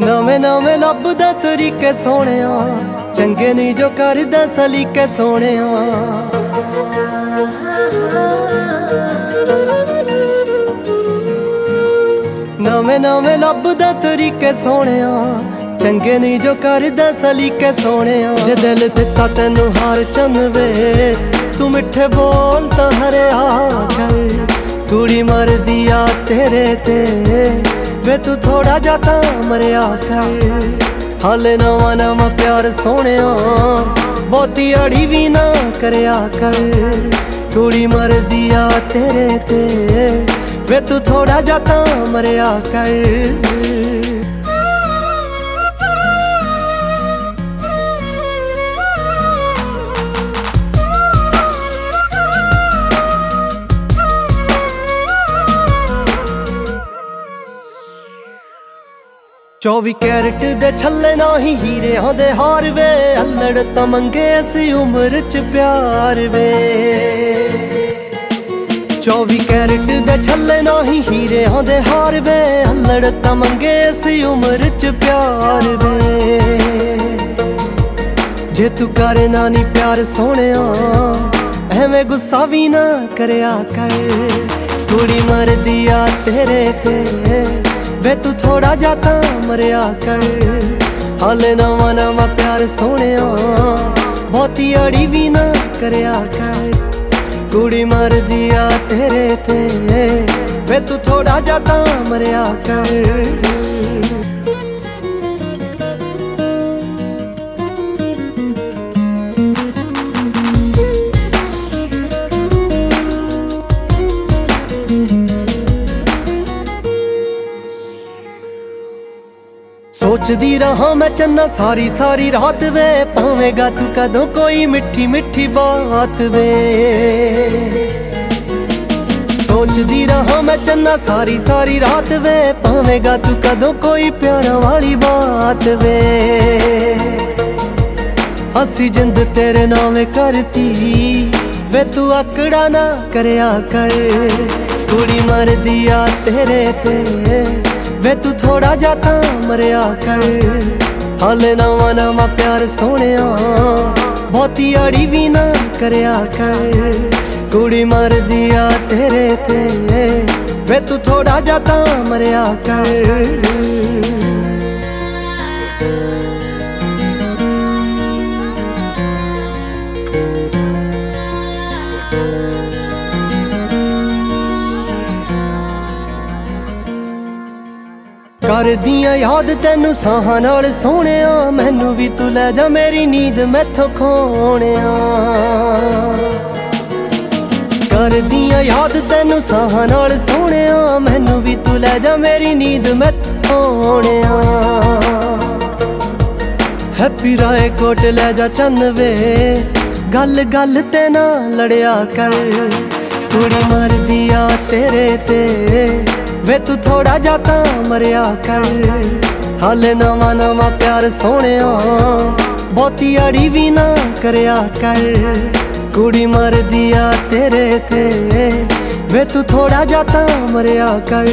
ਨਵੇਂ ਨਵੇਂ ਲੱਭਦਾ ਤਰੀਕੇ ਸੋਹਣਿਆ ਚੰਗੇ ਨਹੀਂ ਜੋ ਕਰਦਾ ਸਲੀਕੇ ਸੋਹਣਿਆ। ਨਵੇਂ ਲੱਭਦਾ ਤਰੀਕੇ ਸੋਹਣਿਆ। ਚੰਗੇ ਨਹੀਂ ਜੋ ਕਰਦਾ, ਸਲੀਕੇ ਸੋਹਣਿਆ। ਜੇ ਦਿਲ ਦਿੱਤਾ ਤੈਨੂੰ ਹਾਰ ਚੰਨਵੇ ਤੂੰ ਮਿੱਠੇ ਬੋਲ ਤਾਂ ਹਰਿਆ ਕਰ। ਕੁੜੀ ਮਰਦੀ ਆ ਤੇਰੇ ਤੇ, ਵੇ ਤੂੰ ਥੋੜਾ ਜਾ ਤਾਂ ਮਰਿਆ ਕਰ। ਹਾਲੇ ਨਵਾਂ ਨਵਾਂ ਪਿਆਰ ਸੋਹਣਿਆ, ਬਹੁਤੀ ਅੜੀ ਵੀ ਨਾ ਕਰਿਆ ਕਰ। ਕੁੜੀ ਮਰਦੀ ਆ ਤੇਰੇ ਤੇ ਵੇ ਤੂੰ ਥੋੜਾ ਜਾ ਤਾਂ ਮਰਿਆ ਕਰ। 24 ਕੈਰਟ ਦੇ ਛੱਲੇ ਨਹੀਂ ਹੀਰਿਆਂ ਦੇ ਹਾਰ ਵੇ, ਹੱਲੜ ਤਾਂ ਮੰਗੇ ਅਸੀਂ ਉਮਰ ਚ ਪਿਆਰ ਵੇ। 24 ਕੈਰਟ ਦੇ ਛੱਲੇ ਨਹੀਂ ਹੀਰਿਆਂ ਦੇ ਹਾਰ ਵੇ, ਅਲੜ ਤਾਂ ਮੰਗੇ ਅਸੀਂ ਉਮਰ ਚ ਪਿਆਰ ਵੇ। ਜੇ ਤੂੰ ਕਰੇ ਨਾ ਨਹੀਂ ਪਿਆਰ ਸੋਹਣਿਆ, ਐਵੇਂ ਗੁੱਸਾ ਵੀ ਨਾ ਕਰਿਆ ਕਰ। ਕੁੜੀ ਮਰਦੀ ਆ ਤੇਰੇ ਤੇ, ਵੇ ਤੂੰ ਥੋੜਾ ਜਾ ਤਾਂ ਮਰਿਆ ਕਰ। ਹਾਲੇ ਨਵਾਂ ਨਵਾਂ ਪਿਆਰ ਸੋਹਣਿਆ, ਬਹੁਤੀ ਅੜੀ ਵੀ ਨਾ ਕਰਿਆ ਕਰ। ਕੁੜੀ ਮਰਦੀ ਆ ਤੇਰੇ ਤੇ ਵੇ ਤੂੰ ਥੋੜਾ ਜਾ ਤਾਂ ਮਰਿਆ ਕਰ। ਸੋਚਦੀ ਰਹਾ ਮੈਂ ਚੰਨਾ ਸਾਰੀ ਸਾਰੀ ਰਾਤ ਵੇ ਪਾਵੇਂਗਾ ਤੂੰ ਕਦੋਂ ਕੋਈ ਮਿੱਠੀ ਮਿੱਠੀ ਬਾਤ ਵੇ। ਸੋਚਦੀ ਰਹਾ ਮੈਂ ਚੰਨਾ ਸਾਰੀ ਸਾਰੀ ਰਾਤ ਵੇ ਪਾਵੇਂਗਾ ਤੂੰ ਕਦੋਂ ਕੋਈ ਪਿਆਰਾਂ ਵਾਲੀ ਬਾਤ ਵੇ। ਅਸੀਂ ਜਿੰਦ ਤੇਰੇ ਨਾਵੇਂ ਕਰਤੀ, ਵੇ ਤੂੰ ਆਕੜਾ ਨਾ ਕਰਿਆ ਕਰ। ਕੁੜੀ ਮਰਦੀ ਆ ਤੇਰੇ ਤੇ, ਵੇ ਤੂੰ ਥੋੜਾ ਜਾ ਤਾਂ ਮਰਿਆ ਕਰ। ਹਾਲੇ ਨਵਾਂ ਨਵਾਂ ਪਿਆਰ ਸੋਹਣਿਆ, ਬਹੁਤੀ ਅੜੀ ਵੀ ਨਾ ਕਰਿਆ ਕਰ। ਕੁੜੀ ਮਰਦੀ ਤੂੰ ਥੋੜਾ ਜਾ ਤਾਂ ਮਰਿਆ ਕਰ। ਕਰਦੀਆਂ ਯਾਦ ਤੈਨੂੰ ਸਾਹਾਂ ਨਾਲ ਸੋਹਣਿਆ, ਮੈਨੂੰ ਵੀ ਤੂੰ ਲੈ ਜਾ ਮੇਰੀ ਨੀਂਦ ਮੈਥੋਂ ਖੋਣਿਆ। ਕਰਦੀਆਂ ਯਾਦ ਤੈਨੂੰ ਸਾਹਾਂ ਨਾਲ ਸੋਹਣਿਆ ਮੈਨੂੰ ਵੀ ਤੂੰ ਲੈ ਜਾ ਮੇਰੀ ਨੀਂਦ ਮੈਂ ਖੋਣਿਆ ਹੈਪੀ ਰਾਏ ਕੋਟ ਲੈ ਜਾ ਚੰਨਵੇ। ਗੱਲ ਗੱਲ ਤੇ ਨਾ ਲੜਿਆ ਕਰ। ਕੁੜੀ ਮਰਦੀ ਆ ਤੇਰੇ ਤੇ। ਵੇ ਤੂੰ ਥੋੜਾ ਜਾ ਤਾਂ ਮਰਿਆ ਕਰ। ਹਾਲੇ ਨਵਾਂ ਨਵਾਂ ਪਿਆਰ ਸੋਹਣਿਆ। ਬਹੁਤੀ ਅੜੀ ਵੀ ਨਾ ਕਰਿਆ ਕਰ। ਕੁੜੀ ਮਰਦੀ ਆ ਤੇਰੇ ਤੇ। ਵੇ ਤੂੰ ਥੋੜਾ ਜਾ ਤਾਂ ਮਰਿਆ ਕਰ।